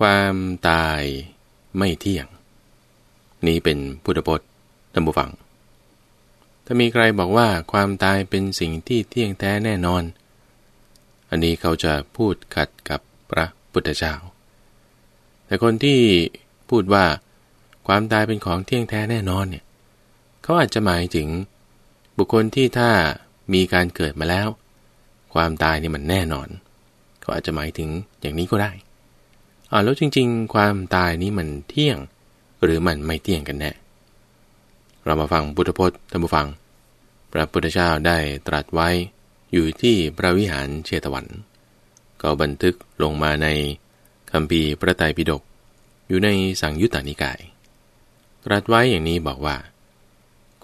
ความตายไม่เที่ยง นี้เป็นพุทธพจน์ท่านผู้ฟัง ถ้ามีใครบอกว่าความตายเป็นสิ่งที่เที่ยงแท้แน่นอน อันนี้เขาจะพูดขัดกับพระพุทธเจ้า แต่คนที่พูดว่าความตายเป็นของเที่ยงแท้แน่นอนเนี่ยเขาอาจจะหมายถึงบุคคลที่ถ้ามีการเกิดมาแล้ว ความตายนี่มันแน่นอน เขาอาจจะหมายถึงอย่างนี้ก็ได้ อ่าแล้วจริง ๆ ความตายนี้มันเที่ยง หรือมันไม่เที่ยงกันแน่เรามาฟังพุทธพจน์ท่านผู้ฟัง พระพุทธเจ้าได้ตรัสไว้อยู่ที่พระวิหารเชตวัน ก็บันทึกลงมาในคำพีพระไตรปิฎกอยู่ในสังยุตตานิกาย ตรัสไว้อย่างนี้บอกว่า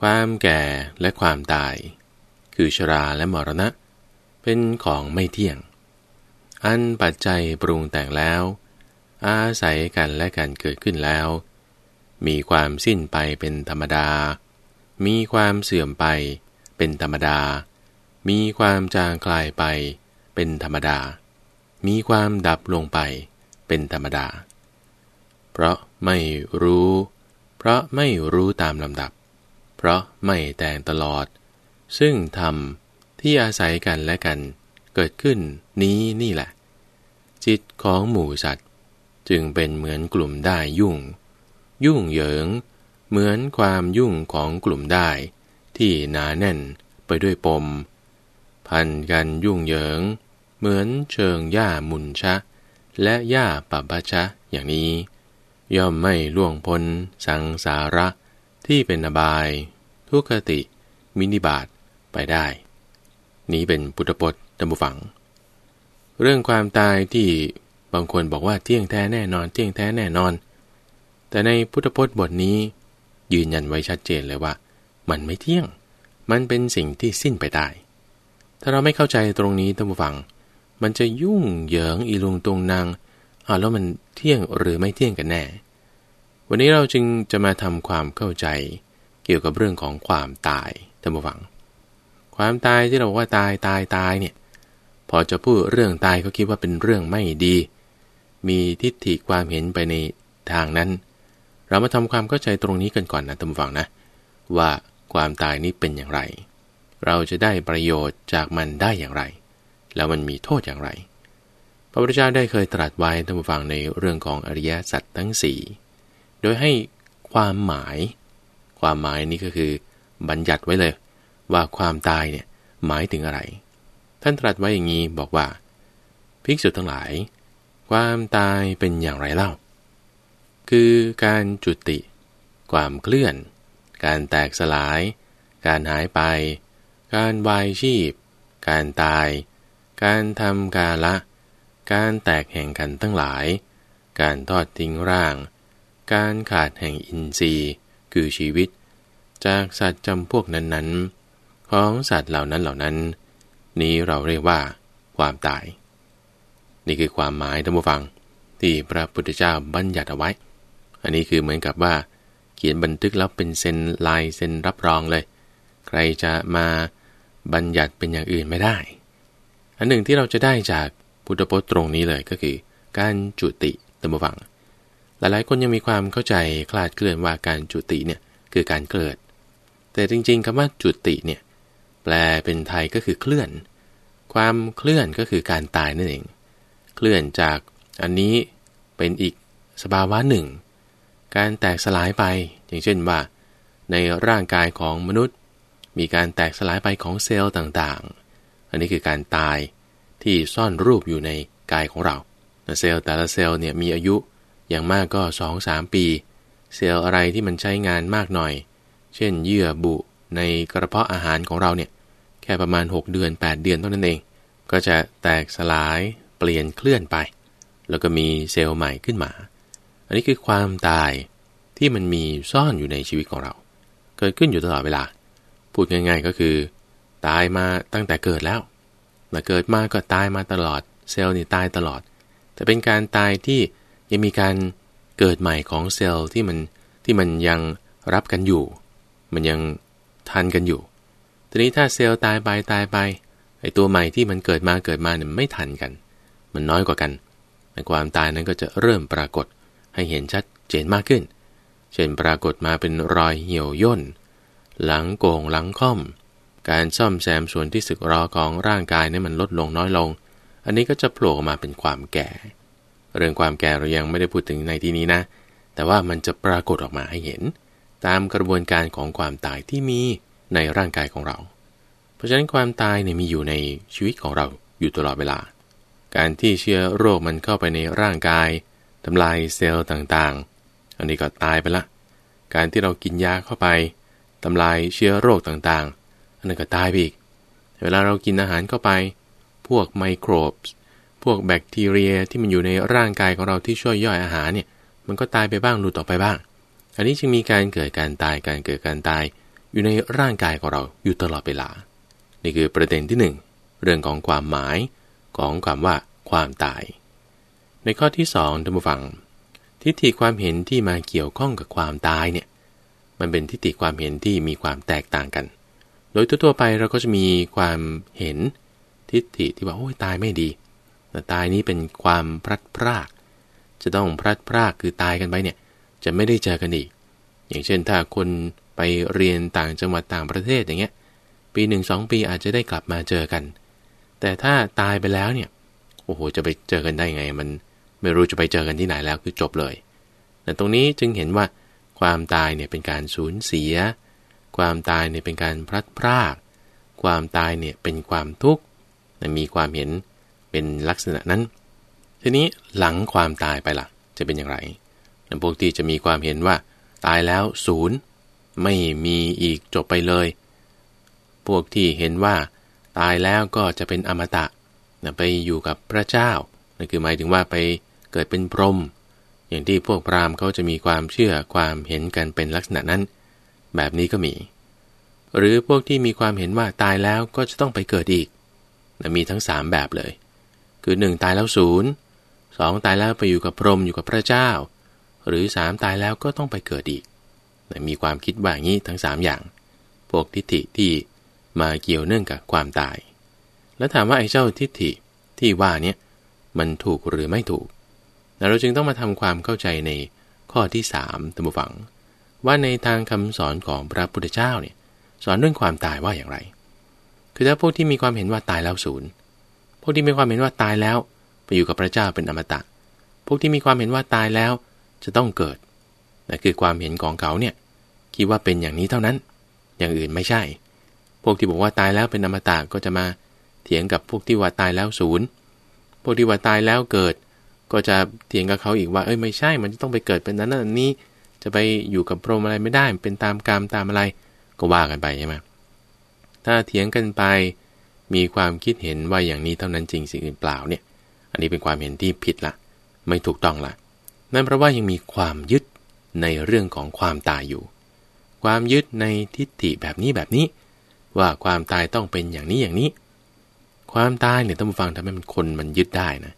ความแก่และความตาย คือชราและมรณะ เป็นของไม่เที่ยง อันปัจจัยปรุงแต่งแล้ว อาศัยกันและกันเกิดขึ้นแล้ว มีความสิ้นไปเป็นธรรมดา มีความเสื่อมไปเป็นธรรมดา มีความจางคลายไปเป็นธรรมดา มีความดับลงไปเป็นธรรมดา เพราะไม่รู้ เพราะไม่รู้ตามลำดับ เพราะไม่แต่งตลอด ซึ่งธรรมที่อาศัยกันและกันเกิดขึ้นนี้นี่แหละ จิตของหมู่สัตว์ จึงเป็นเหมือนกลุ่มได้ยุ่ง ยุ่งเหยิง เหมือนความยุ่งของกลุ่มได้ ที่หนาแน่นไปด้วยปม พันกันยุ่งเหยิง เหมือนเชิงหญ้ามุนชะ และหญ้าปับบชะอย่างนี้ ย่อมไม่ล่วงพ้นสังสาระที่เป็นอบาย ทุกขติ มินิบาตไปได้ นี้เป็นพุทธพจน์ตัมบูฟัง เรื่องความตายที่ บางคนบอกว่าเที่ยงแท้แน่นอน เที่ยงแท้แน่นอน แต่ในพุทธพจน์บทนี้ ยืนยันไว้ชัดเจนเลยว่า มันไม่เที่ยง มันเป็นสิ่งที่สิ้นไปได้ ถ้าเราไม่เข้าใจตรงนี้ตัมบูฟัง มันจะยุ่งเหยิงอีลุงตรงนางอ่าแล้วมันเที่ยงหรือไม่เที่ยงกันแน่ วันนี้เราจึงจะมาทำความเข้าใจ เกี่ยวกับเรื่องของความตายท่านผู้ฟัง ความตายที่เราว่าตายตายตายเนี่ยพอจะพูดเรื่องตายเขาคิดว่าเป็นเรื่องไม่ดี มีทิฏฐิความเห็นไปในทางนั้น เรามาทำความเข้าใจตรงนี้กันก่อนนะท่านฟังนะ ว่าความตายนี้เป็นอย่างไร เราจะได้ประโยชน์จากมันได้อย่างไร แล้วมันมีโทษอย่างไร พระพุทธเจ้าได้เคยตรัสไว้ท่านฟังในเรื่องของอริยสัจทั้ง 4 โดยให้ความหมาย ความหมายนี้ก็คือ บัญญัติไว้เลย ว่าความตายเนี่ยหมายถึงอะไร ท่านตรัสไว้อย่างนี้บอกว่าภิกษุทั้งหลาย ความตายเป็นอย่างไรเล่า คือการจุติ ความเคลื่อน การแตกสลาย การหายไป การวายชีพ การตาย การทำกาละ การแตกแห่งกันทั้งหลาย การทอดทิ้งร่าง การขาดแห่งอินทรีย์ คือชีวิต จากสัตว์จำพวกนั้นๆ ของสัตว์เหล่านั้นเหล่านั้น นี้เราเรียกว่า ความตาย นี่คือความหมายท่านผู้ฟังที่พระพุทธเจ้าบัญญัติเอาไว้ อันนี้คือเหมือนกับว่า เขียนบันทึกแล้วเป็นเซ็นลายเซ็นรับรองเลย ใครจะมาบัญญัติเป็นอย่างอื่นไม่ได้ อันหนึ่งที่เราจะได้จากพุทธพจน์ตรงนี้เลยก็คือ การจุติตัมบวัง หลายๆ คนยังมีความเข้าใจคลาดเคลื่อนว่าการจุติเนี่ยคือการเกิด แต่จริงๆคำว่าจุติเนี่ยแปลเป็นไทยก็คือเคลื่อน ความเคลื่อนก็คือการตายนั่นเอง เคลื่อนจากอันนี้เป็นอีกสภาวะหนึ่ง การแตกสลายไปอย่างเช่นว่า ในร่างกายของมนุษย์ มีการแตกสลายไปของเซลล์ต่างๆ อันนี้คือการตายที่ซ่อนรูปอยู่ในกายของเราเซลล์แต่ละเซลล์เนี่ยมีอายุอย่างมากก็ 2-3 ปี เซลล์อะไรที่มันใช้งานมากหน่อย เช่นเยื่อบุในกระเพาะอาหารของเราเนี่ยแค่ประมาณ 6 เดือน 8 เดือนเท่านั้นเอง ก็จะแตกสลาย เปลี่ยนเคลื่อนไป แล้วก็มีเซลล์ใหม่ขึ้นมา อันนี้คือความตายที่มันมีซ่อนอยู่ในชีวิตของเรา เกิดขึ้นอยู่ตลอดเวลา พูดง่าย ๆก็คือ ตายมาตั้งแต่เกิดแล้วมาเกิดมาก็ตายมาตลอด เซลล์นี่ตายตลอด แต่เป็นการตายที่ยังมีการเกิดใหม่ของเซลล์ที่มันที่มันยังรับกันอยู่ มันยังทันกันอยู่ ทีนี้ถ้าเซลล์ตายไปตายไปไอตัวใหม่ที่มันเกิดมาเกิดมาเนี่ยไม่ทันกัน มันน้อยกว่ากันความตายนั้นก็จะเริ่มปรากฏให้เห็นชัดเจนมากขึ้น เช่นปรากฏมาเป็นรอยเหี่ยวย่น หลังโกงหลังค่อม การซ่อมแซมส่วนที่สึกรอของร่างกายนี่มันลดลงน้อยลง อันนี้ก็จะโผล่มาเป็นความแก่ เรื่องความแก่เรายังไม่ได้พูดถึงในที่นี้นะ แต่ว่ามันจะปรากฏออกมาให้เห็น ตามกระบวนการของความตายที่มีในร่างกายของเรา เพราะฉะนั้นความตายเนี่ยมีอยู่ในชีวิตของเราอยู่ตลอดเวลา การที่เชื้อโรคมันเข้าไปในร่างกายทำลายเซลล์ต่างๆ อันนี้ก็ตายไปละ การที่เรากินยาเข้าไปทำลายเชื้อโรคต่างๆ อันนั้นก็ตายไปอีก เวลาเรากินอาหารเข้าไป พวกไมโครบส์พวกแบคทีเรียที่มันอยู่ในร่างกายของเราที่ช่วยย่อยอาหารเนี่ยมันก็ตายไปบ้างหลุดออกไปบ้าง อันนี้จึงมีการเกิดการตายการเกิดการตาย อยู่ในร่างกายของเราอยู่ตลอดเวลา นี่คือประเด็นที่ 1 เรื่องของความหมาย ของความว่าความตาย ในข้อที่สองท่านผู้ฟัง ทิฏฐิความเห็นที่มาเกี่ยวข้องกับความตายเนี่ยมันเป็นทิฏฐิความเห็นที่มีความแตกต่างกัน โดยทั่วไปเราก็จะมีความเห็นทิฏฐิที่ว่าโอ้ยตายไม่ดีแต่ตายนี้เป็นความพลัดพราก จะต้องพลัดพรากคือตายกันไปเนี่ยจะไม่ได้เจอกันอีก อย่างเช่นถ้าคนไปเรียนต่างจังหวัดต่างประเทศอย่างเงี้ยปีหนึ่งสองปีอาจจะได้กลับมาเจอกัน แต่ถ้าตายไปแล้วเนี่ยโอ้โหจะไปเจอกันได้ไง มันไม่รู้จะไปเจอกันที่ไหนแล้วคือจบเลยแต่ตรงนี้จึงเห็นว่าความตายเนี่ยเป็นการสูญเสีย ความตายเนี่ยเป็นการพลัดพราก ความตายเนี่ยเป็นความทุกข์มีความเห็นเป็นลักษณะนั้น ทีนี้หลังความตายไปละ่ะ จะเป็นอย่างไรพวกที่จะมีความเห็นว่า ตายแล้วศูนย์ไม่มีอีกจบไปเลย พวกที่เห็นว่า ตายแล้วก็จะเป็นอมตะไปอยู่กับพระเจ้านั่นคือหมายถึงว่าไปเกิดเป็นพรหมอย่างที่พวกพราหมณ์เขาจะมีความเชื่อความเห็นกันเป็นลักษณะนั้น แบบนี้ก็มี หรือพวกที่มีความเห็นว่าตายแล้วก็จะต้องไปเกิดอีกมีทั้งสามแบบเลย คือหนึ่งตายแล้วศูนย์สองตายแล้วไปอยู่กับพรหมอยู่กับพระเจ้า หรือสามตายแล้วก็ต้องไปเกิดอีกมีความคิดว่างี้ทั้งสามอย่าง พวกทิฏฐิที่ มาเกี่ยวเนื่องกับความตาย แล้วถามว่าไอ้เจ้าทิฏฐิที่ว่าเนี้มันถูกหรือไม่ถูก เราจึงต้องมาทำความเข้าใจในข้อที่3ามตัมบัง ว่าในทางคำสอนของพระพุทธเจ้าเนี่ยสอนเรื่องความตายว่าอย่างไร คือถ้าพวกที่มีความเห็นว่าตายแล้วศูนย์พวกที่มีความเห็นว่าตายแล้ว ไปอยู่กับพระเจ้าเป็นอมตะ พวกที่มีความเห็นว่าตายแล้วจะต้องเกิดนั่นคือความเห็นของเขาเนี่ยคิดว่าเป็นอย่างนี้เท่านั้น อย่างอื่นไม่ใช่ พวกที่บอกว่าตายแล้วเป็นอมตะก็จะมาเถียงกับพวกที่ว่าตายแล้วศูนย์พวกที่ว่าตายแล้วเกิด ก็จะเถียงกับเขาอีกว่าเอ้ยไม่ใช่ มันจะต้องไปเกิดเป็นนั้นนั่นนี้ จะไปอยู่กับพรหมอะไรไม่ได้เป็นตามกรรมตามอะไรก็ว่ากันไปใช่ไหมถ้าเถียงกันไปมีความคิดเห็นว่าอย่างนี้เท่านั้นจริงสิ่งอื่นเปล่าเนี่ย อันนี้เป็นความเห็นที่ผิดละไม่ถูกต้องละนั่นเพราะว่ายังมีความยึดในเรื่องของความตายอยู่ ความยึดในทิฏฐิแบบนี้แบบนี้ ว่าความตายต้องเป็นอย่างนี้อย่างนี้ ความตายเนี่ยต้องฟังทำให้มันคนมันยึดได้นะ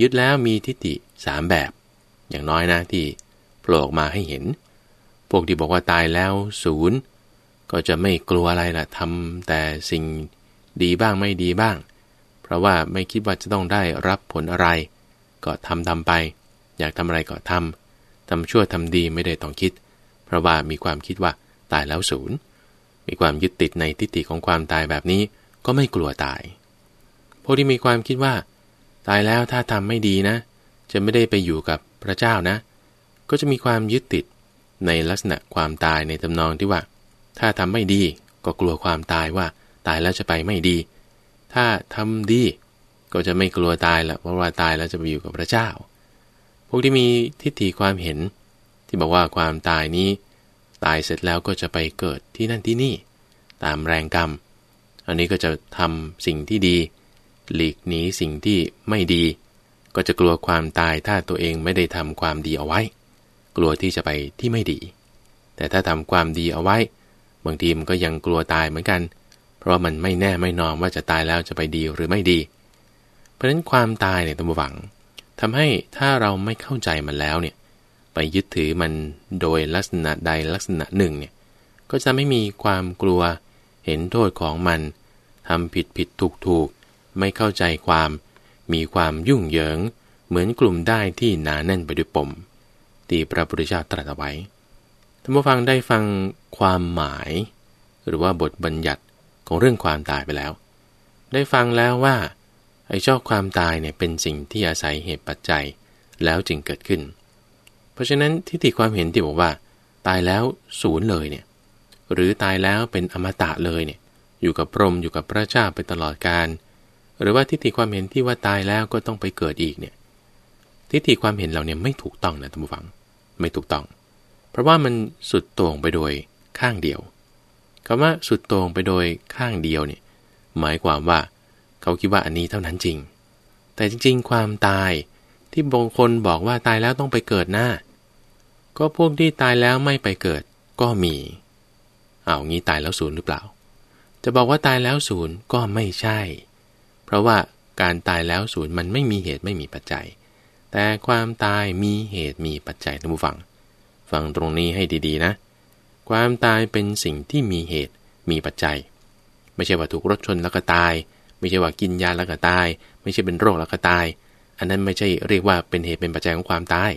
ยึดแล้วมีทิฏฐิสามแบบ อย่างน้อยนะที่โผล่ออกมาให้เห็น พวกที่บอกว่าตายแล้วศูนย์ก็จะไม่กลัวอะไรล่ะทำแต่สิ่งดีบ้างไม่ดีบ้าง เพราะว่าไม่คิดว่าจะต้องได้รับผลอะไร ก็ทำทำไป อยากทำอะไรก็ทำทำชั่วทำดีไม่ได้ต้องคิด เพราะว่ามีความคิดว่าตายแล้วศูนย์ มีความยึดติดในทิฏฐิของความตายแบบนี้ก็ไม่กลัวตายพวกที่มีความคิดว่า ตายแล้วถ้าทำไม่ดีนะ จะไม่ได้ไปอยู่กับพระเจ้านะ ก็จะมีความยึดติดในลักษณะความตายในตำนองที่ว่า ถ้าทำไม่ดีก็กลัวความตายว่า ตายแล้วจะไปไม่ดี ถ้าทำดีก็จะไม่กลัวตายละเพราะว่าตายแล้วจะไปอยู่กับพระเจ้า พวกที่มีทิฏฐิความเห็น ที่บอกว่าความตายนี้ ตายเสร็จแล้วก็จะไปเกิดที่นั่นที่นี่ ตามแรงกรรม อันนี้ก็จะทำสิ่งที่ดี หลีกหนีสิ่งที่ไม่ดี ก็จะกลัวความตายถ้าตัวเองไม่ได้ทำความดีเอาไว้ กลัวที่จะไปที่ไม่ดี แต่ถ้าทำความดีเอาไว้ บางทีมันก็ยังกลัวตายเหมือนกัน เพราะมันไม่แน่ไม่นอนว่าจะตายแล้วจะไปดีหรือไม่ดี เพราะฉะนั้นความตายเนี่ยต้องหวังทำให้ถ้าเราไม่เข้าใจมันแล้วเนี่ย ไปยึดถือมันโดยลักษณะใดลักษณะหนึ่งเนี่ยก็จะไม่มีความกลัวเห็นโทษของมันทำผิดผิดถูกถูกไม่เข้าใจความ มีความยุ่งเหยิง เหมือนกลุ่มได้ที่หนาแน่นไปด้วยปมที่พระพุทธเจ้าตรัสไว้ท่านผู้ฟังได้ฟังความหมาย หรือว่าบทบัญญัติของเรื่องความตายไปแล้ว ได้ฟังแล้วว่าไอ้ชอบความตายเนี่ยเป็นสิ่งที่อาศัยเหตุปัจจัยแล้วจึงเกิดขึ้น เพราะฉะนั้นทิฏฐิความเห็นที่บอกว่า ตายแล้วศูนย์เลยเนี่ยหรือตายแล้วเป็นอมตะเลยเนี่ยอยู่กับพรหมอยู่กับพระเจ้าไปตลอดกาลหรือว่าทิฏฐิความเห็นที่ว่าตายแล้วก็ต้องไปเกิดอีกเนี่ยทิฏฐิความเห็นเราเนี่ยไม่ถูกต้องนะท่านผู้ฟังไม่ถูกต้อง เพราะว่ามันสุดโต่งไปโดยข้างเดียวคำว่าสุดโต่งไปโดยข้างเดียวเนี่ยหมายความว่า เขาคิดว่าอันนี้เท่านั้นจริง แต่จริง ๆ ความตายที่บางคนบอกว่าตายแล้วต้องไปเกิดหน้า ก็พวกที่ตายแล้วไม่ไปเกิดก็มีเอางี้ตายแล้วศูนย์หรือเปล่า จะบอกว่าตายแล้วศูนย์ก็ไม่ใช่ เพราะว่าการตายแล้วศูนย์มันไม่มีเหตุไม่มีปัจจัย แต่ความตายมีเหตุมีปัจจัยท่านผู้ฟัง ฟังตรงนี้ให้ดีๆนะ ความตายเป็นสิ่งที่มีเหตุมีปัจจัย ไม่ใช่ว่าถูกรถชนแล้วก็ตาย ไม่ใช่ว่ากินยาแล้วก็ตาย ไม่ใช่เป็นโรคแล้วก็ตาย อันนั้นไม่ใช่เรียกว่าเป็นเหตุเป็นปัจจัยของความตาย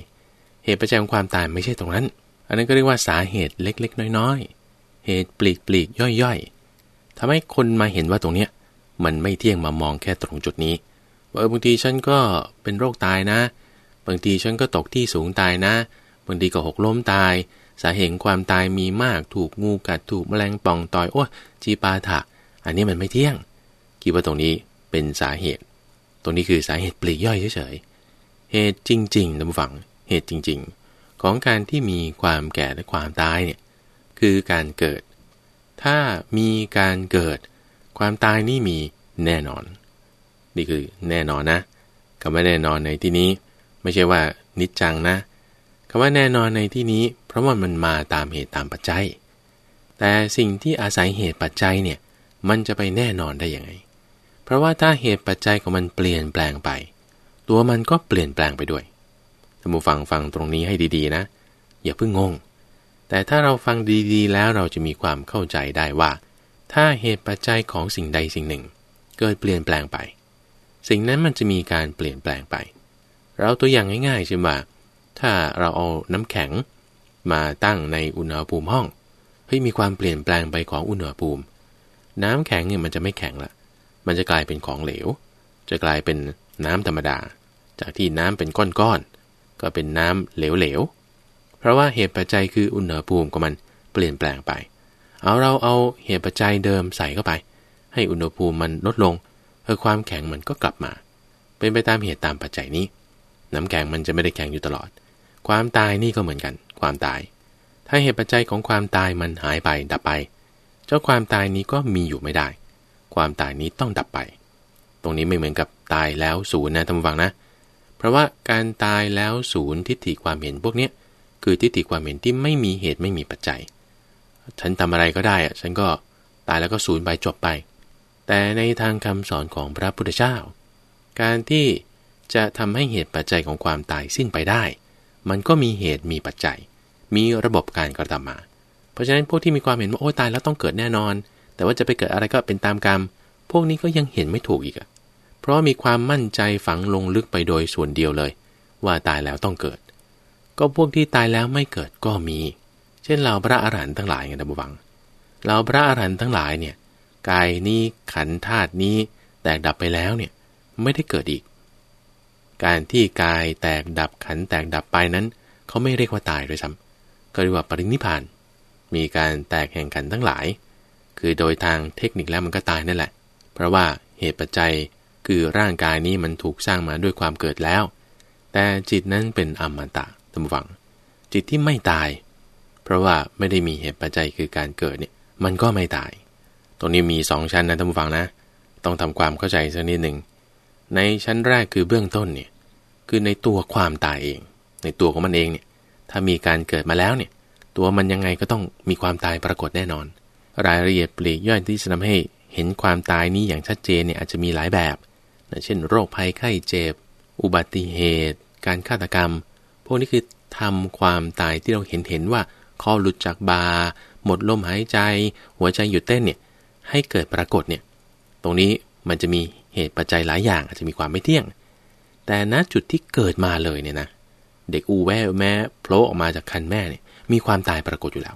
เหตุปัจจัยของความตายไม่ใช่ตรงนั้น อันนั้นก็เรียกว่าสาเหตุเล็กๆ น้อยๆ เหตุปลีกปลีกย่อยๆทำให้คนมาเห็นว่าตรงเนี้ยมันไม่เที่ยงมามองแค่ตรงจุดนี้ว่าบางทีฉันก็เป็นโรคตายนะ บางทีฉันก็ตกที่สูงตายนะ บางทีก็หกล้มตาย สาเหตุความตายมีมากถูกงูกัดถูกแมลงป่องต่อยโอ้จีปาถะ อันนี้มันไม่เที่ยง คิดว่าตรงนี้เป็นสาเหตุ ตรงนี้คือสาเหตุปลีกย่อยเฉยๆ เหตุจริงๆนะผู้ฟัง เหตุจริง ๆ ของการที่มีความแก่และความตายเนี่ยคือการเกิด ถ้ามีการเกิด ความตายนี่มีแน่นอน นี่คือแน่นอนนะคำว่าแน่นอนในที่นี้ ไม่ใช่ว่านิจจังนะคำว่าแน่นอนในที่นี้ เพราะว่ามันมาตามเหตุตามปัจจัย แต่สิ่งที่อาศัยเหตุปัจจัยเนี่ยมันจะไปแน่นอนได้ยังไง เพราะว่าถ้าเหตุปัจจัยของมันเปลี่ยนแปลงไป ตัวมันก็เปลี่ยนแปลงไปด้วย ท่านผู้ฟังฟังตรงนี้ให้ดีๆนะ อย่าเพิ่งงง แต่ถ้าเราฟังดีๆ แล้วเราจะมีความเข้าใจได้ว่า ถ้าเหตุปัจจัยของสิ่งใดสิ่งหนึ่ง เกิดเปลี่ยนแปลงไป สิ่งนั้นมันจะมีการเปลี่ยนแปลงไป เราตัวอย่างง่ายๆใช่ไหมถ้าเราเอาน้ำแข็ง มาตั้งในอุณหภูมิห้องเฮ้ยมีความเปลี่ยนแปลงไปของอุณหภูมิ น้ำแข็งเนี่ยมันจะไม่แข็งละมันจะกลายเป็นของเหลว จะกลายเป็นน้ำธรรมดา จากที่น้ำเป็นก้อนๆ ก็เป็นน้ำเหลวๆ เพราะว่าเหตุปัจจัยคืออุณหภูมิของมันเปลี่ยนแปลงไป เอาเราเอาเหตุปัจจัยเดิมใส่เข้าไป ให้อุณหภูมิมันลดลงเออความแข็งมันก็กลับมา เป็นไปตามเหตุตามปัจจัยนี้ น้ำแข็งมันจะไม่ได้แข็งอยู่ตลอด ความตายนี่ก็เหมือนกัน ความตาย ถ้าเหตุปัจจัยของความตายมันหายไปดับไป เจ้าความตายนี้ก็มีอยู่ไม่ได้ ความตายนี้ต้องดับไป ตรงนี้ไม่เหมือนกับตายแล้วศูนย์นะท่านฟังนะ เพราะว่าการตายแล้วศูนย์ทิฏฐิความเห็นพวกเนี้ยคือทิฏฐิความเห็นที่ไม่มีเหตุไม่มีปัจจัย ฉันทำอะไรก็ได้อะฉันก็ตายแล้วก็สูญไปจบไป แต่ในทางคำสอนของพระพุทธเจ้า การที่จะทำให้เหตุปัจจัยของความตายสิ้นไปได้ มันก็มีเหตุมีปัจจัย มีระบบการกระทำมา เพราะฉะนั้นพวกที่มีความเห็นว่าโอ้ตายแล้วต้องเกิดแน่นอน แต่ว่าจะไปเกิดอะไรก็เป็นตามกรรม พวกนี้ก็ยังเห็นไม่ถูกอีกอะ ราะมีความมั่นใจฝังลงลึกไปโดยส่วนเดียวเลย ว่าตายแล้วต้องเกิด ก็พวกที่ตายแล้วไม่เกิดก็มี เช่นเราพระอรหันต์ทั้งหลายไงท่านผู้ฟังเราพระอรหันต์ทั้งหลายเนี่ยกายนี้ขันธาตุนี้ แตกดับไปแล้วเนี่ยไม่ได้เกิดอีก การที่กายแตกดับขันแตกดับไปนั้น เขาไม่เรียกว่าตายด้วยซ้ำก็เรียกว่าปรินิพาน มีการแตกแห่งขันทั้งหลาย คือโดยทางเทคนิคแล้วมันก็ตายนั่นแหละ เพราะว่าเหตุปัจจัย คือร่างกายนี้มันถูกสร้างมาด้วยความเกิดแล้ว แต่จิตนั้นเป็นอมตะท่านฟัง จิตที่ไม่ตาย เพราะว่าไม่ได้มีเหตุปัจจัยคือการเกิดเนี่ยมันก็ไม่ตาย ตรงนี้มีสองชั้นนะท่านผู้ฟังนะ ต้องทำความเข้าใจสักนิดหนึ่ง ในชั้นแรกคือเบื้องต้นเนี่ยคือในตัวความตายเอง ในตัวของมันเองเนี่ยถ้ามีการเกิดมาแล้วเนี่ยตัวมันยังไงก็ต้องมีความตายปรากฏแน่นอน รายละเอียดปลีกย่อยที่จะทำให้เห็นความตายนี้อย่างชัดเจนเนี่ยอาจจะมีหลายแบบ เช่น โรคภัยไข้เจ็บ อุบัติเหตุ การฆาตกรรม พวกนี้คือทำความตายที่เราเห็นเห็นว่าคอหลุดจากบา หมดลมหายใจ หัวใจหยุดเต้นเนี่ย ให้เกิดปรากฏเนี่ย ตรงนี้มันจะมีเหตุปัจจัยหลายอย่างอาจจะมีความไม่เที่ยง แต่ณจุดที่เกิดมาเลยเนี่ยนะ เด็กอูแวแม่โผล่ออกมาจากคันแม่เนี่ย มีความตายปรากฏอยู่แล้ว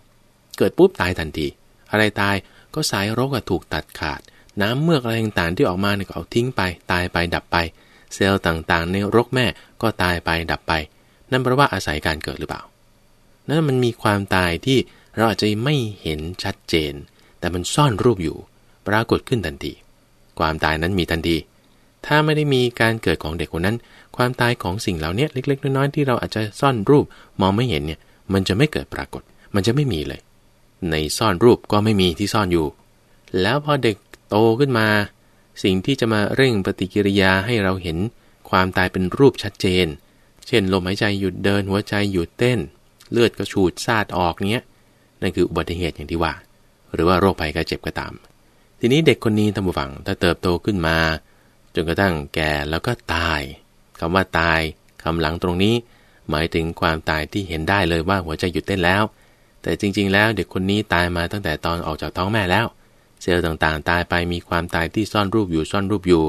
เกิดปุ๊บตายทันที อะไรตายก็สายรกถูกตัดขาด น้ำเมือกอะไรต่างๆที่ออกมาเนี่ยก็เอาทิ้งไป ตายไปดับไป เซลล์ต่างๆ ในรกแม่ก็ตายไปดับไป นั่นเพราะว่าอาศัยการเกิดหรือเปล่า นั่นมันมีความตายที่เราอาจจะไม่เห็นชัดเจน แต่มันซ่อนรูปอยู่ ปรากฏขึ้นทันที ความตายนั้นมีทันที ถ้าไม่ได้มีการเกิดของเด็กคนนั้น ความตายของสิ่งเหล่านี้เล็ก ๆ น้อยๆที่เราอาจจะซ่อนรูปมองไม่เห็นเนี่ย มันจะไม่เกิดปรากฏ มันจะไม่มีเลย ในซ่อนรูปก็ไม่มีที่ซ่อนอยู่ แล้วพอเด็ก โตขึ้นมา สิ่งที่จะมาเร่งปฏิกิริยาให้เราเห็นความตายเป็นรูปชัดเจน เช่นลมหายใจหยุดเดินหัวใจหยุดเต้น เลือดก็ฉูดซาดออกเนี้ยนั่นคืออุบัติเหตุอย่างที่ว่า หรือว่าโรคภัยไข้เจ็บก็ตาม ทีนี้เด็กคนนี้ท่านผู้ฟังถ้าเติบโตขึ้นมา จนกระทั่งแก่แล้วก็ตายคำว่าตายคำหลังตรงนี้ หมายถึงความตายที่เห็นได้เลยว่าหัวใจหยุดเต้นแล้ว แต่จริง ๆ แล้วเด็กคนนี้ตายมาตั้งแต่ตอนออกจากท้องแม่แล้ว เซลล์ต่างๆ ตายไปมีความตายที่ซ่อนรูปอยู่ซ่อนรูปอยู่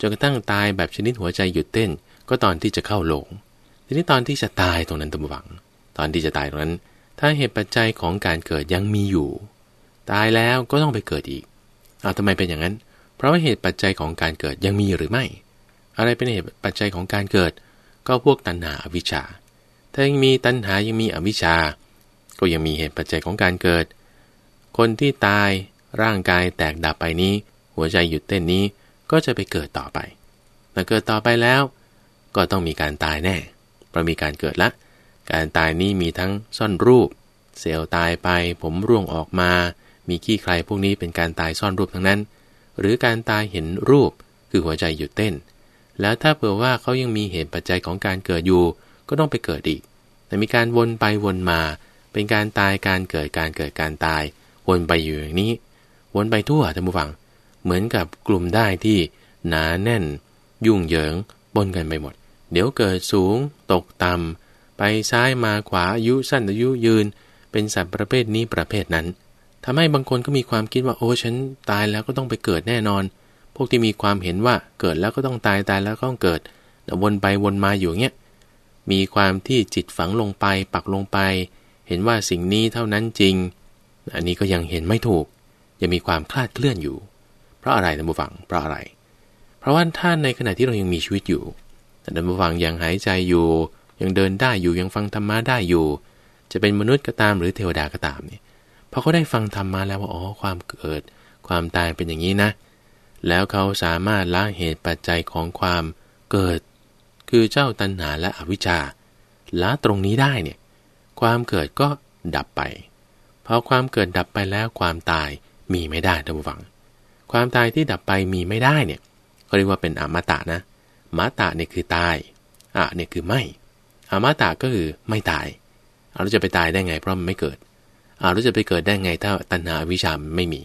จนกระทั่งตายแบบชนิดหัวใจหยุดเต้น ก็ตอนที่จะเข้าโลง ทีนี้ตอนที่จะตายตรงนั้นตัมหวัง ตอนที่จะตายตรงนั้น ถ้าเหตุปัจจัยของการเกิดยังมีอยู่ ตายแล้วก็ต้องไปเกิดอีกเอาทำไมเป็นอย่างนั้น เพราะว่าเหตุปัจจัยของการเกิดยังมีหรือไม่ อะไรเป็นเหตุปัจจัยของการเกิด ก็พวกตัณหาอวิชชา ถ้ายังมีตัณหายังมีอวิชชา ก็ยังมีเหตุปัจจัยของการเกิด คนที่ตาย ร่างกายแตกดับไปนี้ หัวใจหยุดเต้นนี้ก็จะไปเกิดต่อไปแต่เกิดต่อไปแล้ว ก็ต้องมีการตายแน่ เพราะมีการเกิดละ การตายนี้มีทั้งซ่อนรูป เซลล์ตายไป ผมร่วงออกมา มีขี้ใครพวกนี้เป็นการตายซ่อนรูปทั้งนั้น หรือการตายเห็นรูปคือหัวใจหยุดเต้น แล้วถ้าเผื่อว่าเขายังมีเหตุปัจจัยของการเกิดอยู่ ก็ต้องไปเกิดอีก แต่มีการวนไปวนมา เป็นการตายการเกิดการเกิดการตาย วนไปอยู่อย่างนี้ วนไปทั่วท่านผู้ฟัง เหมือนกับกลุ่มได้ที่หนาแน่น ยุ่งเหยิงบนกันไปหมด เดี๋ยวเกิดสูง ตกต่ำไปซ้ายมาขวาอายุสั้นอายุยืน เป็นสัตว์ประเภทนี้ประเภทนั้นทำให้บางคนก็มีความคิดว่าโอ้ฉันตายแล้วก็ต้องไปเกิดแน่นอน พวกที่มีความเห็นว่าเกิดแล้วก็ต้องตายตายแล้วก็ต้องเกิดวนไปวนมาอยู่เงี้ยมีความที่จิตฝังลงไปปักลงไป เห็นว่าสิ่งนี้เท่านั้นจริง อันนี้ก็ยังเห็นไม่ถูก ยังมีความคลาดเคลื่อนอยู่ เพราะอะไรนะบุฟัง เพราะอะไร เพราะว่าท่านในขณะที่เรายังมีชีวิตอยู่แต่ท่านบุฟังยังหายใจอยู่ ยังเดินได้อยู่ยังฟังธรรมะได้อยู่ จะเป็นมนุษย์ก็ตามหรือเทวดาก็ตามเนี่ยพอเขาได้ฟังธรรมะแล้วว่าอ๋อความเกิด ความตายเป็นอย่างนี้นะ แล้วเขาสามารถละเหตุปัจจัยของความเกิด คือเจ้าตัณหาและอวิชชาละตรงนี้ได้เนี่ยความเกิดก็ดับไปพอความเกิดดับไปแล้วความตาย มีไม่ได้ท่านผู้ฟัง ความตายที่ดับไปมีไม่ได้เนี่ยเขาเรียกว่าเป็นอมตะนะมาตะเนี่ยคือตายอะเนี่ยคือไม่อมตาก็คือไม่ตายเอาเราจะไปตายได้ไงเพราะมันไม่เกิดเอาเราจะไปเกิดได้ไงถ้าตัณหาวิชาไม่มี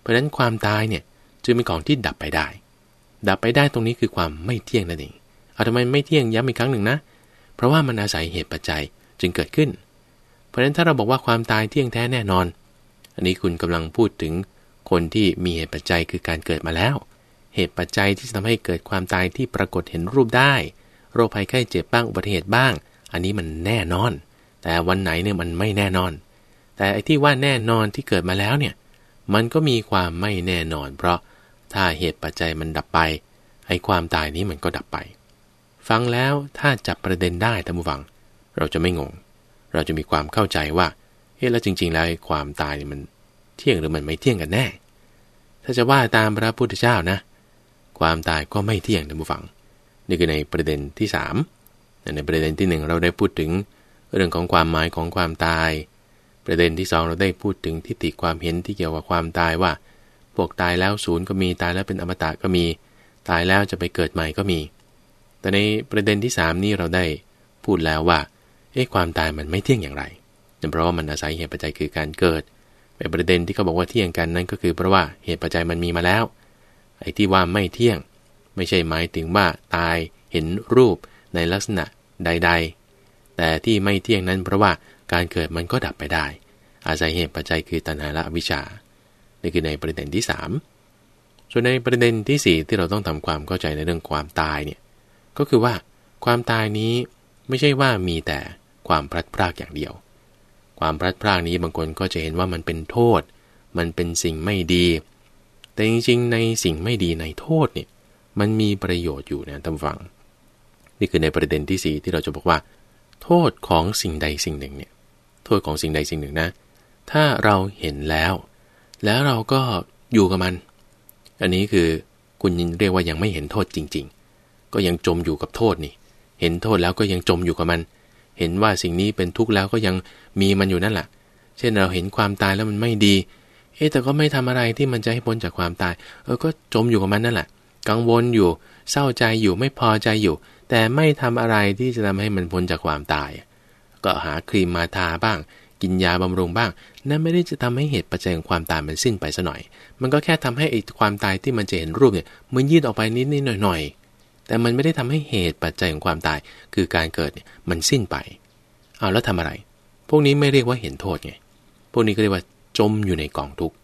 เพราะฉะนั้นความตายเนี่ยจึงเป็นของที่ดับไปได้ ดับไปได้ตรงนี้คือความไม่เที่ยงนั่นเองเอาทำไมไม่เที่ยงย้ำอีกครั้งหนึ่งนะ เพราะว่ามันอาศัยเหตุปัจจัยจึงเกิดขึ้น เพราะฉะนั้นถ้าเราบอกว่าความตายเที่ยงแท้แน่นอน อันนี้คุณกำลังพูดถึงคนที่มีเหตุปัจจัยคือการเกิดมาแล้ว เหตุปัจจัยที่จะทำให้เกิดความตายที่ปรากฏเห็นรูปได้ โรคภัยไข้เจ็บบ้างอุบัติเหตุบ้าง อันนี้มันแน่นอน แต่วันไหนเนี่ยมันไม่แน่นอน แต่ไอ้ที่ว่าแน่นอนที่เกิดมาแล้วเนี่ยมันก็มีความไม่แน่นอน เพราะถ้าเหตุปัจจัยมันดับไปไอ้ความตายนี้มันก็ดับไป ฟังแล้วถ้าจับประเด็นได้ท่านผู้ฟัง เราจะไม่งง เราจะมีความเข้าใจว่า เฮ้แล้วจริง ๆ แล้วความตายนี่มันเที่ยงหรือมันไม่เที่ยงกันแน่ ถ้าจะว่าตามพระพุทธเจ้านะ ความตายก็ไม่เที่ยงท่านผู้ฟัง นี่คือในประเด็นที่3ในประเด็นที่ 1 เราได้พูดถึงเรื่องของความหมายของความตาย ประเด็นที่ 2 เราได้พูดถึงทิฏฐิความเห็นที่เกี่ยวกับความตายว่า พวกตายแล้วศูนย์ก็มีตายแล้วเป็นอมตะก็มี ตายแล้วจะไปเกิดใหม่ก็มี แต่ในประเด็นที่ 3 นี้เราได้พูดแล้วว่า เอ๊ะความตายมันไม่เที่ยงอย่างไร เพราะว่ามันอาศัยเหตุปัจจัยคือการเกิดในประเด็นที่เขาบอกว่าเที่ยงกันนั้นก็คือเพราะว่าเหตุปัจจัยมันมีมาแล้ว ไอ้ที่ว่าไม่เที่ยง ไม่ใช่หมายถึงว่าตายเห็นรูปในลักษณะใด ๆ แต่ที่ไม่เที่ยงนั้นเพราะว่าการเกิดมันก็ดับไปได้ อาศัยเหตุปัจจัยคือตัณหาละวิชา นี่คือในประเด็นที่ 3 ส่วนในประเด็นที่ 4 ที่เราต้องทำความเข้าใจในเรื่องความตายเนี่ย ก็คือว่าความตายนี้ไม่ใช่ว่ามีแต่ความพลัดพรากอย่างเดียว ความพลัดพรากนี้บางคนก็จะเห็นว่ามันเป็นโทษ มันเป็นสิ่งไม่ดี แต่จริงๆในสิ่งไม่ดีในโทษเนี่ยมันมีประโยชน์อยู่นะท่านฟัง นี่คือในประเด็นที่ 4 ที่เราจะบอกว่า โทษของสิ่งใดสิ่งหนึ่งเนี่ยโทษของสิ่งใดสิ่งหนึ่งนะ ถ้าเราเห็นแล้ว แล้วเราก็อยู่กับมัน อันนี้คือคุณเรียกว่ายังไม่เห็นโทษจริง ๆ ก็ยังจมอยู่กับโทษนี่ เห็นโทษแล้วก็ยังจมอยู่กับมัน เห็นว่าสิ่งนี้เป็นทุกข์แล้วก็ยังมีมันอยู่นั่นแหละ เช่นเราเห็นความตายแล้วมันไม่ดี เอ๊แต่ก็ไม่ทำอะไรที่มันจะให้พ้นจากความตาย เออ ก็จมอยู่กับมันนั่นแหละ กังวลอยู่ เศร้าใจอยู่ ไม่พอใจอยู่ แต่ไม่ทำอะไรที่จะทำให้มันพ้นจากความตาย ก็หาครีมมาทาบ้าง กินยาบำรุงบ้าง นั่นไม่ได้จะทำให้เหตุปัจจัยของความตายมันสิ้นไปซะหน่อย มันก็แค่ทำให้ไอ้ความตายที่มันจะเห็นรูปเนี่ย มันยืดออกไปนิดนิดหน่อยหน่อย แต่มันไม่ได้ทำให้เหตุปัจจัยของความตาย คือการเกิดเนี่ยมันสิ้นไปเอาแล้วทำอะไร พวกนี้ไม่เรียกว่าเห็นโทษไง พวกนี้ก็เรียกว่าจมอยู่ในกองทุกข์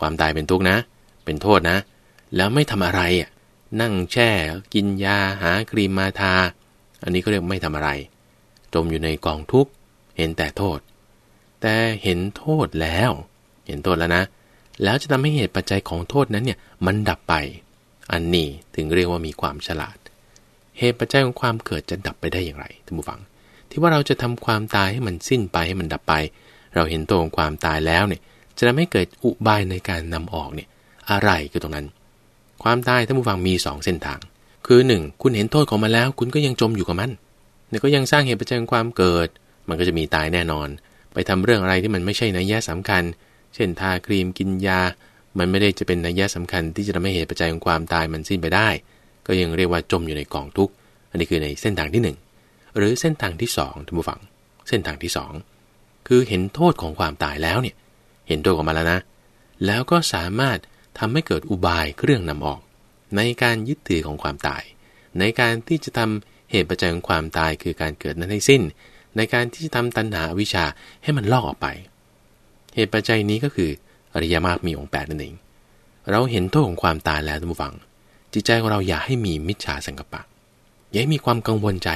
ความตายเป็นทุกข์นะ เป็นโทษนะ แล้วไม่ทำอะไรอะ นั่งแช่ กินยา หาครีมมาทา อันนี้ก็เรียกไม่ทำอะไร จมอยู่ในกองทุกข์ เห็นแต่โทษ แต่เห็นโทษแล้ว เห็นโทษแล้วนะ แล้วจะทำให้เหตุปัจจัยของโทษนั้นเนี่ยมันดับไป อันนี้ถึงเรียกว่ามีความฉลาด เหตุปัจจัยของความเกิดจะดับไปได้อย่างไรท่านผู้ฟัง ที่ว่าเราจะทำความตายให้มันสิ้นไปให้มันดับไป เราเห็นตัวของความตายแล้วเนี่ยจะทำให้เกิดอุบายในการนำออกเนี่ยอะไรคือตรงนั้น ความตายท่านผู้ฟังมี 2 เส้นทาง คือ 1 คุณเห็นโทษของมันแล้ว คุณก็ยังจมอยู่กับมันเนี่ยก็ยังสร้างเหตุปัจจัยของความเกิด มันก็จะมีตายแน่นอน ไปทำเรื่องอะไรที่มันไม่ใช่นัยยะสำคัญ เช่นทาครีมกินยา มันไม่ได้จะเป็นนัยยะสำคัญที่จะทำให้เหตุปัจจัยของความตายมันสิ้นไปได้ ก็ยังเรียกว่าจมอยู่ในกองทุกข์อันนี้คือในเส้นทางที่ 1 หรือเส้นทางที่2ท่านผู้ฟัง เส้นทางที่ 2 คือเห็นโทษของความตายแล้วเนี่ยเห็นโทษของมันแล้วนะ แล้วก็สามารถทำให้เกิดอุบายเครื่องนำออก ในการยึดถือของความตาย ในการที่จะทำเหตุปัจจัยของความตายคือการเกิดนั้นให้สิ้น ในการที่จะทำตัณหาวิชาให้มันลอกออกไป เหตุปัจจัยนี้ก็คือ อริยมรรคมีองค์แปดนั่นเอง เราเห็นโทษของความตายแล้วท่านผู้ฟัง จิตใจของเราอย่าให้มีมิจฉาสังกปะ อย่าให้มีความกังวลใจ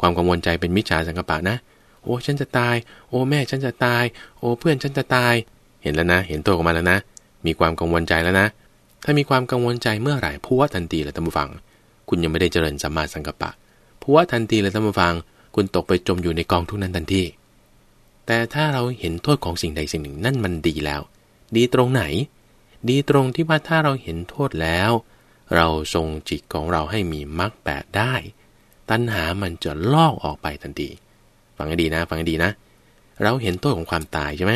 ความกังวลใจเป็นมิจฉาสังกปะนะ โอ้ฉันจะตาย โอ้แม่ฉันจะตาย โอ้เพื่อนฉันจะตาย เห็นแล้วนะ เห็นตัวของมันแล้วนะ มีความกังวลใจแล้วนะ ถ้ามีความกังวลใจเมื่อไหร่พัวทันทีเลยท่านผู้ฟัง คุณยังไม่ได้เจริญสัมมาสังกัปปะพัวทันทีเลยท่านผู้ฟัง คุณตกไปจมอยู่ในกองทุกนั้นทันทีแต่ถ้าเราเห็นโทษของสิ่งใดสิ่งหนึ่งนั่นมันดีแล้ว ดีตรงไหน ดีตรงที่ว่าถ้าเราเห็นโทษแล้ว เราทรงจิตของเราให้มีมรรคแปดได้ ตัณหามันจะลอกออกไปทันทีฟังให้ดีนะ ฟังให้ดีนะ เราเห็นโทษของความตายใช่ไหม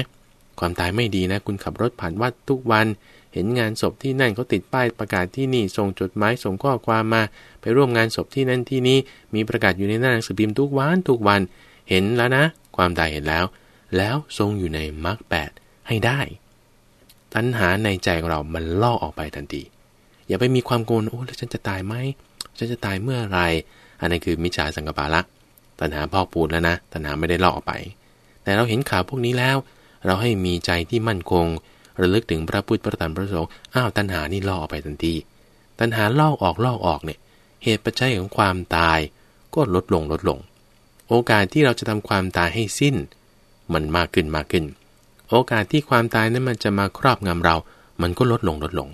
ความตายไม่ดีนะ คุณขับรถผ่านวัดทุกวันเห็นงานศพที่นั่นเขาติดป้ายประกาศที่นี่ส่งจดหมายส่งข้อความมา ไปร่วมงานศพที่นั่นที่นี่มีประกาศอยู่ในหน้าหนังสือพิมพ์ทุกวันทุกวัน เห็นแล้วนะ ความตายเห็นแล้ว แล้วทรงอยู่ในมรรคแปดให้ได้ ตัณหาในใจของเรา มันล่อออกไปทันที อย่าไปมีความกังวลโอ้แล้วฉันจะตายไหม ฉันจะตายเมื่อไร อันนี้คือมิจฉาสังกปาละ ตัณหาพอกปูนแล้วนะ ตัณหาไม่ได้ล่อออกไป แต่เราเห็นข่าวพวกนี้แล้ว เราให้มีใจที่มั่นคง ระลึกถึงพระพุทธพระธรรมพระสงฆ์ อ้าว ตัณหานี่ล่อออกไปทันที ตัณหาล่อออกล่อออกเนี่ย เหตุปัจจัยของความตาย ก็ลดลงลดลง โอกาสที่เราจะทำความตายให้สิ้น มันมากขึ้นมากขึ้น โอกาสที่ความตายนั้นมันจะมาครอบงำเรา มันก็ลดลงลดลง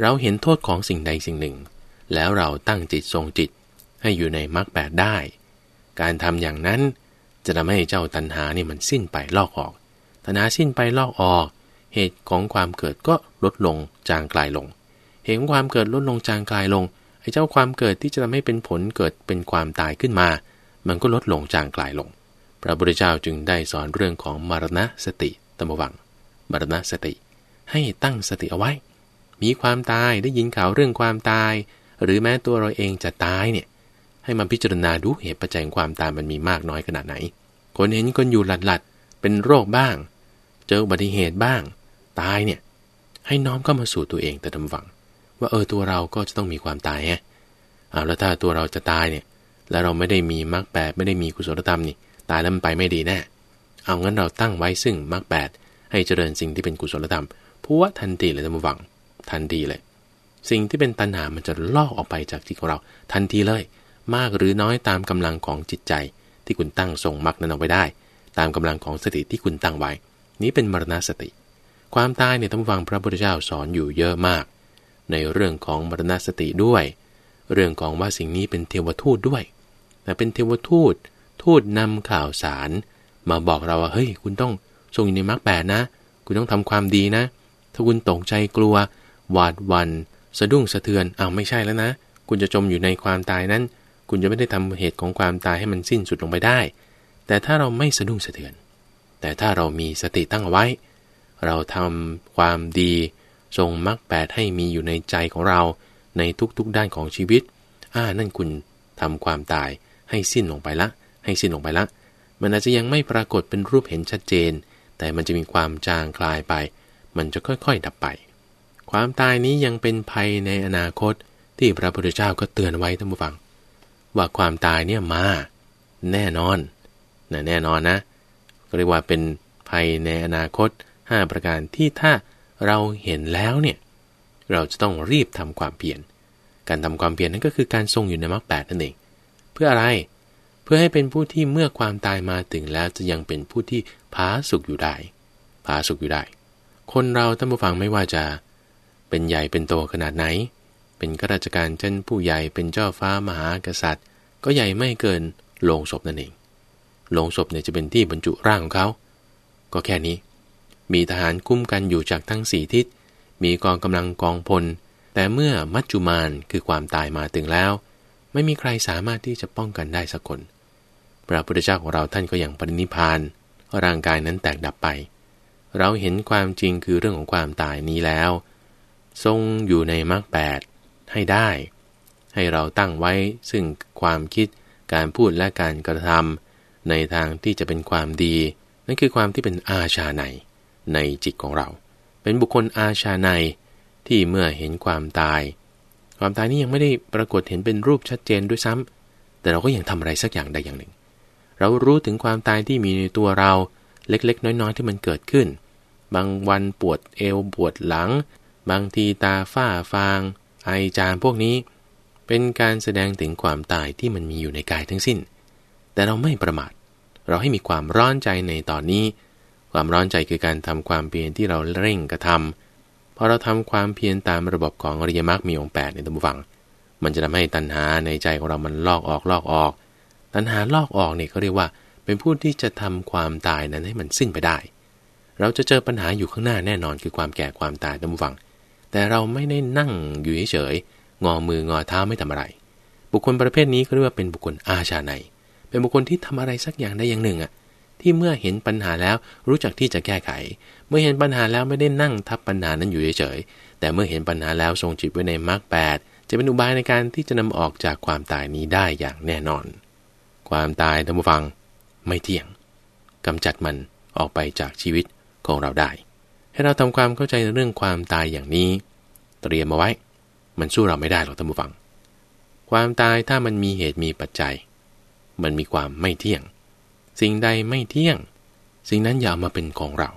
เราเห็นโทษของสิ่งใดสิ่งหนึ่ง แล้วเราตั้งจิตทรงจิต ให้อยู่ในมรรคแปดได้ การทำอย่างนั้นจะทำให้เจ้าตัณหานี่มันสิ้นไปลอกออก ตัณหาสิ้นไปลอกออก เหตุของความเกิดก็ลดลงจางกลายลง เหตุของความเกิดลดลงจางกลายลง ไอ้เจ้าความเกิดที่จะทำให้เป็นผลเกิดเป็นความตายขึ้นมา มันก็ลดลงจางกลายลง พระพุทธเจ้าจึงได้สอนเรื่องของมรณะสติ ตมวังมรณะสติ ให้ตั้งสติเอาไว้ มีความตายได้ยินข่าวเรื่องความตาย หรือแม้ตัวเราเองจะตายเนี่ยให้มาพิจารณาดูเหตุปัจจัยของความตายมันมีมากน้อยขนาดไหน คนเห็นคนอยู่หลัดหลัดเป็นโรคบ้าง เจออุบัติเหตุบ้าง ตายเนี่ยให้น้อมเข้ามาสู่ตัวเองแต่ดำฝัง ว่าเออตัวเราก็จะต้องมีความตายฮะเอาแล้วถ้าตัวเราจะตายเนี่ย แล้วเราไม่ได้มีมรรคแปดไม่ได้มีกุศลธรรมนี่ตายแล้วมันไปไม่ดีแน่ เอางั้นเราตั้งไว้ซึ่งมรรคแปดให้เจริญสิ่งที่เป็นกุศลธรรมพูวทันทีเลยท่านผู้ฟังทันทีเลย สิ่งที่เป็นตัณหามันจะลอกออกไปจากจิตของเรา ทันทีเลย มากหรือน้อยตามกำลังของจิตใจ ที่คุณตั้งทรงมรรคนั้นเอาไว้ได้ ตามกำลังของสติที่คุณตั้งไว้ นี้เป็นมรณสติ ความตายเนี่ยท่านฟังพระพุทธเจ้าสอนอยู่เยอะมาก ในเรื่องของมรณสติด้วย เรื่องของว่าสิ่งนี้เป็นเทวทูตด้วยแต่เป็นเทวทูต ทูตนำข่าวสาร มาบอกเราว่าเฮ้ย คุณต้องทรงอยู่ในมรรคแปดนะ คุณต้องทำความดีนะ ถ้าคุณตกใจกลัว หวาดวันสะดุ้งสะเทือนอ้าวไม่ใช่แล้วนะ คุณจะจมอยู่ในความตายนั้น คุณจะไม่ได้ทำเหตุของความตายให้มันสิ้นสุดลงไปได้ แต่ถ้าเราไม่สะดุ้งสะเทือน แต่ถ้าเรามีสติตั้งเอาไว้ เราทำความดีทรงมรรคแปดให้มีอยู่ในใจของเราในทุกๆด้านของชีวิต อ่า นั่นคุณทำความตายให้สิ้นลงไปละ ให้สิ้นลงไปละ มันอาจจะยังไม่ปรากฏเป็นรูปเห็นชัดเจน แต่มันจะมีความจางคลายไป มันจะค่อยๆดับไป ความตายนี้ยังเป็นภัยในอนาคตที่พระพุทธเจ้าก็เตือนไว้ท่านผู้ฟัง ว่าความตายเนี่ยมา แน่นอนนะแน่นอนนะเรียกว่าเป็นภัยในอนาคต 5 ประการที่ถ้าเราเห็นแล้วเนี่ยเราจะต้องรีบทำความเพียรการทำความเพียรนั้นก็คือการทรงอยู่ในมรรคแปดนั่นเอง เพื่ออะไรเเพื่อให้เป็นผู้ที่เมื่อความตายมาถึงแล้วจะยังเป็นผู้ที่ผาสุกอยู่ได้ผาสุกอยู่ได้ คนเราท่านผู้ฟังไม่ว่าจะ เป็นใหญ่เป็นโตขนาดไหน เป็นข้าราชการเช่นผู้ใหญ่เป็นเจ้าฟ้ามหากษัตริย์ ก็ใหญ่ไม่เกินโลงศพนั่นเองโลงศพเนี่ยจะเป็นที่บรรจุร่างของเขา ก็แค่นี้ มีทหารคุ้มกันอยู่จากทั้งสี่ทิศ มีกองกำลังกองพล แต่เมื่อมัจจุมานคือความตายมาถึงแล้ว ไม่มีใครสามารถที่จะป้องกันได้สักคน พระพุทธเจ้าของเราท่านก็อย่างปรินิพานร่างกายนั้นแตกดับไป เราเห็นความจริงคือเรื่องของความตายนี้แล้ว ทรงอยู่ในมรรคแปดให้ได้ ให้เราตั้งไว้ซึ่งความคิดการพูดและการกระทำในทางที่จะเป็นความดี นั่นคือความที่เป็นอาชาในในจิตของเรา เป็นบุคคลอาชาในที่เมื่อเห็นความตาย ความตายนี้ยังไม่ได้ปรากฏเห็นเป็นรูปชัดเจนด้วยซ้ำแต่เราก็ยังทำอะไรสักอย่างใดอย่างหนึ่ง เรารู้ถึงความตายที่มีในตัวเราเล็กๆ น้อยๆ ที่มันเกิดขึ้น บางวันปวดเอวปวดหลัง บางทีตาฝ้าฟาง ไอจามพวกนี้ เป็นการแสดงถึงความตายที่มันมีอยู่ในกายทั้งสิ้น แต่เราไม่ประมาทเราให้มีความร้อนใจในตอนนี้ ความร้อนใจคือการทำความเพียรที่เราเร่งกระทำพอเราทำความเพียรตามระบบของอริยมรรคมีองค์แปดในตัมฟัง มันจะทำให้ตัณหาในใจของเรามันลอกออกลอกออก ตัณหาลอกออกเนี่ยเขาเรียกว่า เป็นผู้ที่จะทำความตายนั้นให้มันสิ้นไปได้ เราจะเจอปัญหาอยู่ข้างหน้าแน่นอนคือความแก่ความตายตัมฟัง แต่เราไม่ได้นั่งอยู่เฉยงอมืองอเท้าไม่ทำอะไร บุคคลประเภทนี้ก็เรียกว่าเป็นบุคคลอาชาในเป็นบุคคลที่ทำอะไรสักอย่างได้อย่างหนึ่งอะที่เมื่อเห็นปัญหาแล้วรู้จักที่จะแก้ไข เมื่อเห็นปัญหาแล้วไม่ได้นั่งทับปัญหานั้นอยู่เฉยๆแต่เมื่อเห็นปัญหาแล้วทรงจิตไว้ในมรรคแปดจะเป็นอุบายในการที่จะนำออกจากความตายนี้ได้อย่างแน่นอน ความตายท่านผู้ฟังไม่เที่ยงกำจัดมันออกไปจากชีวิตของเราได้ ให้เราทำความเข้าใจในเรื่องความตายอย่างนี้ เตรียมมาไว้ มันสู้เราไม่ได้หรอกท่านผู้ฟัง ความตายถ้ามันมีเหตุมีปัจจัย มันมีความไม่เที่ยง สิ่งใดไม่เที่ยง สิ่งนั้นอย่ามาเป็นของเรา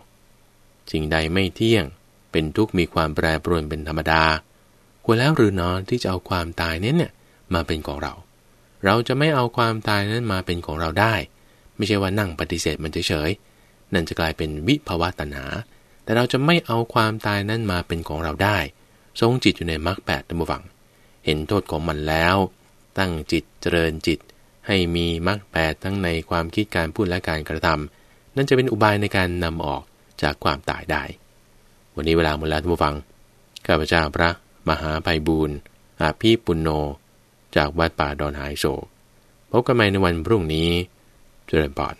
สิ่งใดไม่เที่ยง เป็นทุกมีความแปรปรวนเป็นธรรมดาควรแล้วหรือนอนที่จะเอาความตายเนี้เนี่ยมาเป็นของเรา เราจะไม่เอาความตายนั้นมาเป็นของเราได้ ไม่ใช่ว่านั่งปฏิเสธมันเฉยๆนั่นจะกลายเป็นวิภวะตัณหา แต่เราจะไม่เอาความตายนั้นมาเป็นของเราได้ ทรงจิตอยู่ในมรรคแปดตัมวัง เห็นโทษของมันแล้ว ตั้งจิตเจริญจิต ให้มีมรรคแปดทั้งในความคิดการพูดและการกระทำนั่นจะเป็นอุบายในการนำออกจากความตายได้ วันนี้เวลาหมดแล้วท่านผู้ฟังข้าพเจ้าพระ มหาภัยบูรณ์อาภีปุณโญ จากวัดป่าดอนหายโศกพบกันใหม่ในวันพรุ่งนี้ เจริญปอด